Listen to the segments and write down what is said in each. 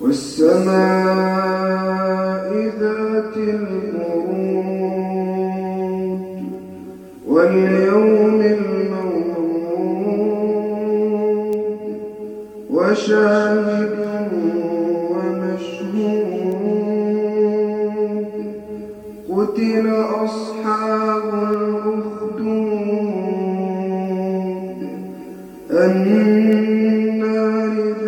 والسماء ذات البروج واليوم الموعود وشاهد ومشهود قتل أصحاب الأخدود النار ذات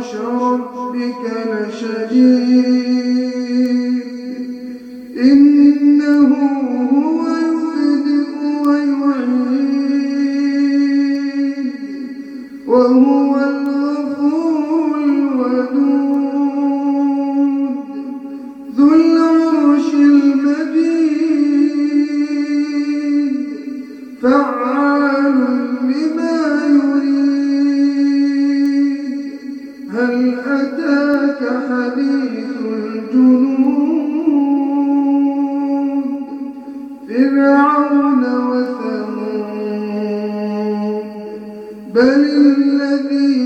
بطش ربك لشديد إنه هو يبدئ ويعيد. وهو الغفور الودود. ذو العرش المجيد. فعال فرعون وثمود. بل كفروا